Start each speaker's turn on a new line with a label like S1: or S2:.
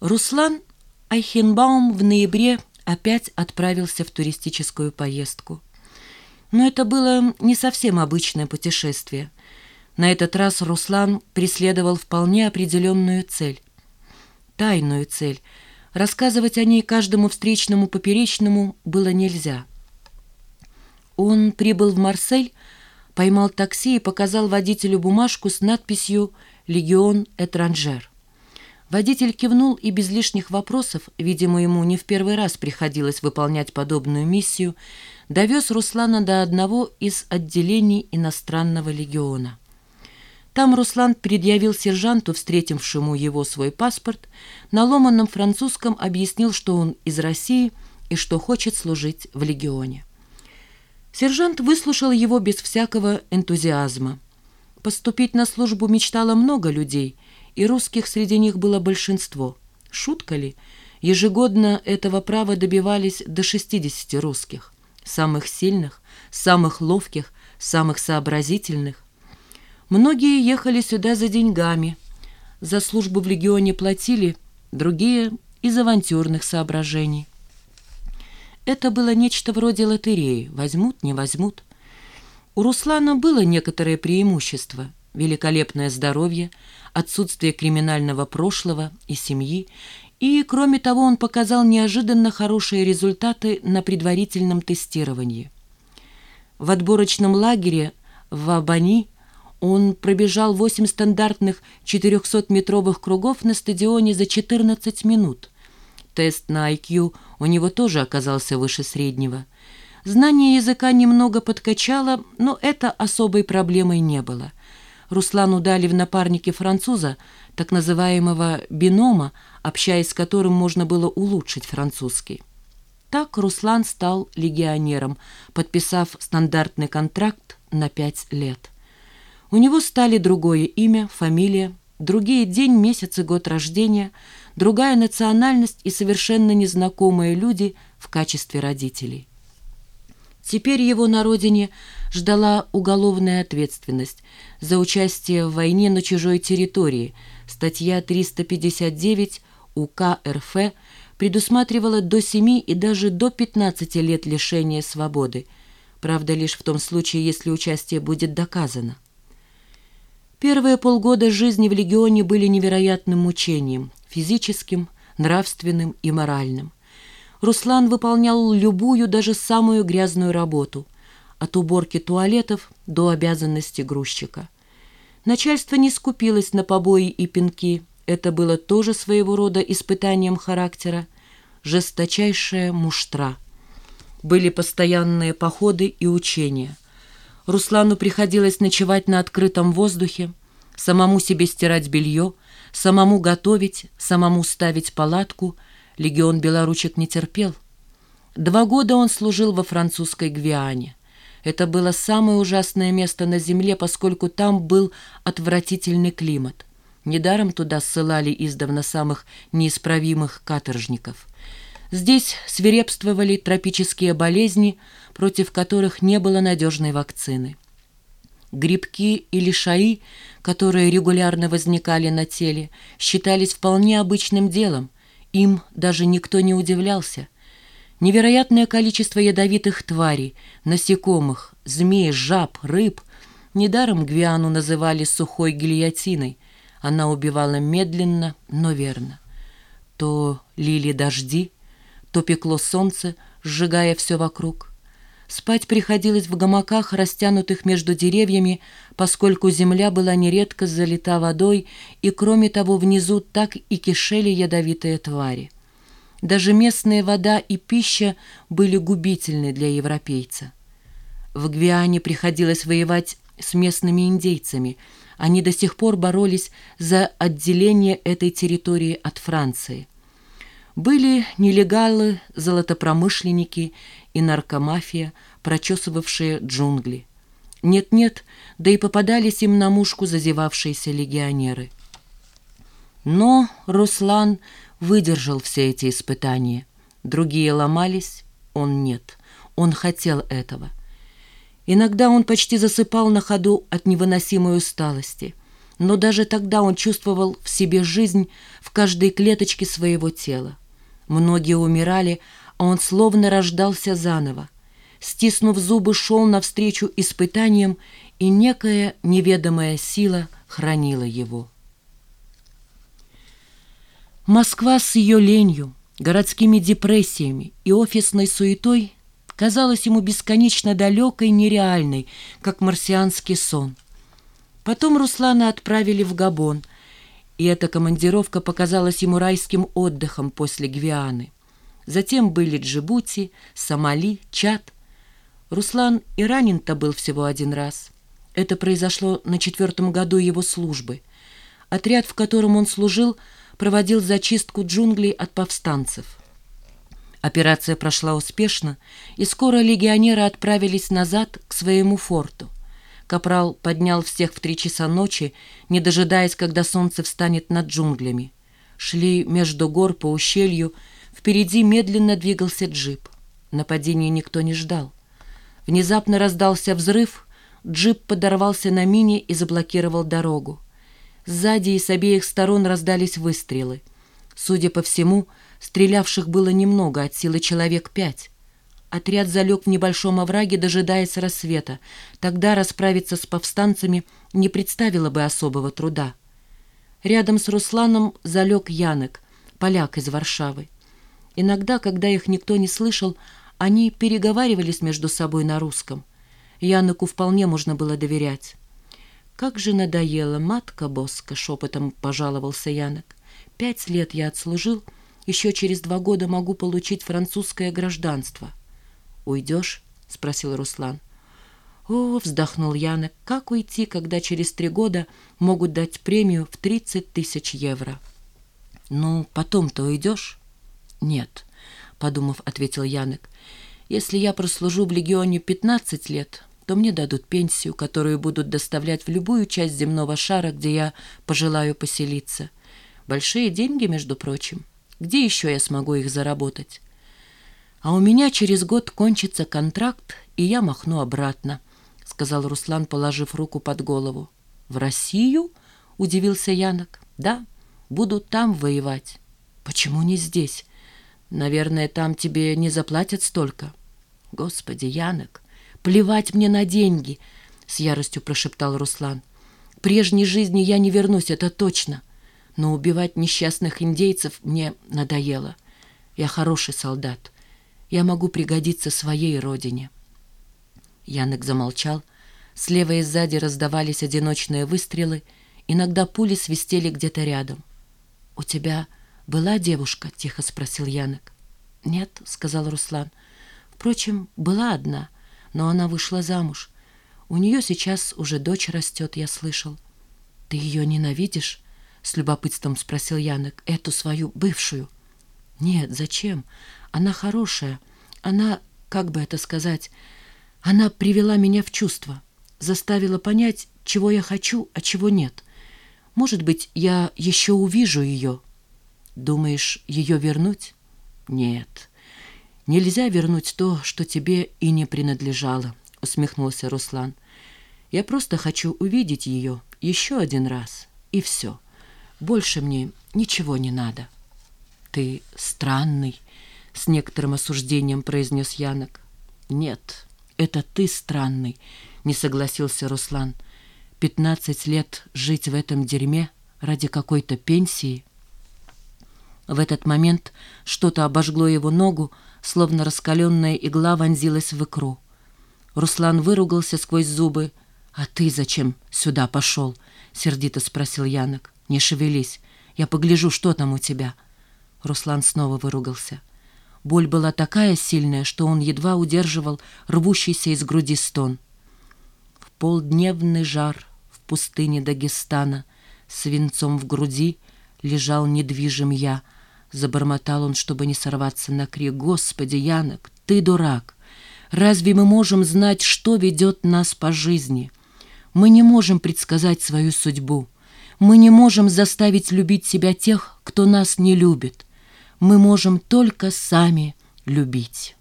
S1: Руслан Айхенбаум в ноябре опять отправился в туристическую поездку. Но это было не совсем обычное путешествие. На этот раз Руслан преследовал вполне определенную цель. Тайную цель. Рассказывать о ней каждому встречному поперечному было нельзя. Он прибыл в Марсель, поймал такси и показал водителю бумажку с надписью «Легион Этранжер». Водитель кивнул и без лишних вопросов, видимо, ему не в первый раз приходилось выполнять подобную миссию, довез Руслана до одного из отделений иностранного легиона. Там Руслан предъявил сержанту, встретившему его свой паспорт, на ломаном французском объяснил, что он из России и что хочет служить в легионе. Сержант выслушал его без всякого энтузиазма. Поступить на службу мечтало много людей – и русских среди них было большинство. Шутка ли? Ежегодно этого права добивались до 60 русских. Самых сильных, самых ловких, самых сообразительных. Многие ехали сюда за деньгами. За службу в легионе платили, другие – из авантюрных соображений. Это было нечто вроде лотереи. Возьмут, не возьмут. У Руслана было некоторое преимущество – великолепное здоровье, отсутствие криминального прошлого и семьи, и, кроме того, он показал неожиданно хорошие результаты на предварительном тестировании. В отборочном лагере в Абани он пробежал 8 стандартных 400-метровых кругов на стадионе за 14 минут. Тест на IQ у него тоже оказался выше среднего. Знание языка немного подкачало, но это особой проблемой не было. Руслану дали в напарнике француза, так называемого бинома, общаясь с которым можно было улучшить французский. Так Руслан стал легионером, подписав стандартный контракт на пять лет. У него стали другое имя, фамилия, другие день, месяц и год рождения, другая национальность и совершенно незнакомые люди в качестве родителей. Теперь его на родине ждала уголовная ответственность за участие в войне на чужой территории. Статья 359 УК РФ предусматривала до 7 и даже до 15 лет лишения свободы. Правда, лишь в том случае, если участие будет доказано. Первые полгода жизни в легионе были невероятным мучением, физическим, нравственным и моральным. Руслан выполнял любую, даже самую грязную работу, от уборки туалетов до обязанности грузчика. Начальство не скупилось на побои и пинки, это было тоже своего рода испытанием характера, жесточайшая муштра. Были постоянные походы и учения. Руслану приходилось ночевать на открытом воздухе, самому себе стирать белье, самому готовить, самому ставить палатку – Легион белоручек не терпел. Два года он служил во французской Гвиане. Это было самое ужасное место на земле, поскольку там был отвратительный климат. Недаром туда ссылали издавна самых неисправимых каторжников. Здесь свирепствовали тропические болезни, против которых не было надежной вакцины. Грибки или шаи, которые регулярно возникали на теле, считались вполне обычным делом, им даже никто не удивлялся. Невероятное количество ядовитых тварей, насекомых, змей, жаб, рыб. Недаром Гвиану называли сухой гильотиной. Она убивала медленно, но верно. То лили дожди, то пекло солнце, сжигая все вокруг. Спать приходилось в гамаках, растянутых между деревьями, поскольку земля была нередко залита водой, и, кроме того, внизу так и кишели ядовитые твари. Даже местная вода и пища были губительны для европейца. В Гвиане приходилось воевать с местными индейцами. Они до сих пор боролись за отделение этой территории от Франции. Были нелегалы, золотопромышленники и наркомафия, прочесывавшие джунгли. Нет-нет, да и попадались им на мушку зазевавшиеся легионеры. Но Руслан выдержал все эти испытания. Другие ломались, он нет. Он хотел этого. Иногда он почти засыпал на ходу от невыносимой усталости. но даже тогда он чувствовал в себе жизнь в каждой клеточке своего тела. Многие умирали, а он словно рождался заново. Стиснув зубы, шел навстречу испытаниям, и некая неведомая сила хранила его. Москва с ее ленью, городскими депрессиями и офисной суетой казалась ему бесконечно далекой нереальной, как марсианский сон. Потом Руслана отправили в Габон, и эта командировка показалась ему райским отдыхом после Гвианы. Затем были Джибути, Сомали, Чад. Руслан и ранен-то был всего один раз. Это произошло на четвертом году его службы. Отряд, в котором он служил, проводил зачистку джунглей от повстанцев. Операция прошла успешно, и скоро легионеры отправились назад к своему форту. Капрал поднял всех в три часа ночи, не дожидаясь, когда солнце встанет над джунглями. Шли между гор по ущелью, Впереди медленно двигался джип. Нападения никто не ждал. Внезапно раздался взрыв, джип подорвался на мине и заблокировал дорогу. Сзади и с обеих сторон раздались выстрелы. Судя по всему, стрелявших было немного, от силы человек пять. Отряд залег в небольшом овраге, дожидаясь рассвета. Тогда расправиться с повстанцами не представило бы особого труда. Рядом с Русланом залег Янек, поляк из Варшавы. Иногда, когда их никто не слышал, они переговаривались между собой на русском. Яноку вполне можно было доверять. «Как же надоело, матка Боска!» — шепотом пожаловался Янок. «Пять лет я отслужил, еще через два года могу получить французское гражданство». «Уйдешь?» — спросил Руслан. «О!» — вздохнул Янок. «Как уйти, когда через три года могут дать премию в тридцать тысяч евро?» «Ну, потом-то уйдешь?» «Нет», — подумав, ответил Янек. «Если я прослужу в легионе 15 лет, то мне дадут пенсию, которую будут доставлять в любую часть земного шара, где я пожелаю поселиться. Большие деньги, между прочим. Где еще я смогу их заработать? А у меня через год кончится контракт, и я махну обратно», — сказал Руслан, положив руку под голову. «В Россию?» — удивился Янок. «Да, буду там воевать». «Почему не здесь?» Наверное, там тебе не заплатят столько. Господи, Янок, плевать мне на деньги, с яростью прошептал Руслан. Прежней жизни я не вернусь, это точно. Но убивать несчастных индейцев мне надоело. Я хороший солдат. Я могу пригодиться своей родине. Янок замолчал. Слева и сзади раздавались одиночные выстрелы. Иногда пули свистели где-то рядом. «У тебя «Была девушка?» — тихо спросил Янок. «Нет», — сказал Руслан. «Впрочем, была одна, но она вышла замуж. У нее сейчас уже дочь растет, я слышал». «Ты ее ненавидишь?» — с любопытством спросил Янок. «Эту свою бывшую». «Нет, зачем? Она хорошая. Она, как бы это сказать, она привела меня в чувство, заставила понять, чего я хочу, а чего нет. Может быть, я еще увижу ее». Думаешь, ее вернуть? Нет. Нельзя вернуть то, что тебе и не принадлежало, усмехнулся Руслан. Я просто хочу увидеть ее еще один раз, и все. Больше мне ничего не надо. Ты странный, с некоторым осуждением произнес Янок. Нет, это ты странный, не согласился Руслан. Пятнадцать лет жить в этом дерьме ради какой-то пенсии — в этот момент что-то обожгло его ногу, словно раскаленная игла вонзилась в икру. Руслан выругался сквозь зубы. «А ты зачем сюда пошел?» — сердито спросил Янок. «Не шевелись, я погляжу, что там у тебя». Руслан снова выругался. Боль была такая сильная, что он едва удерживал рвущийся из груди стон. В полдневный жар в пустыне Дагестана свинцом в груди лежал недвижим я — Забормотал он, чтобы не сорваться на крик. «Господи, Янок, ты дурак! Разве мы можем знать, что ведет нас по жизни? Мы не можем предсказать свою судьбу. Мы не можем заставить любить себя тех, кто нас не любит. Мы можем только сами любить».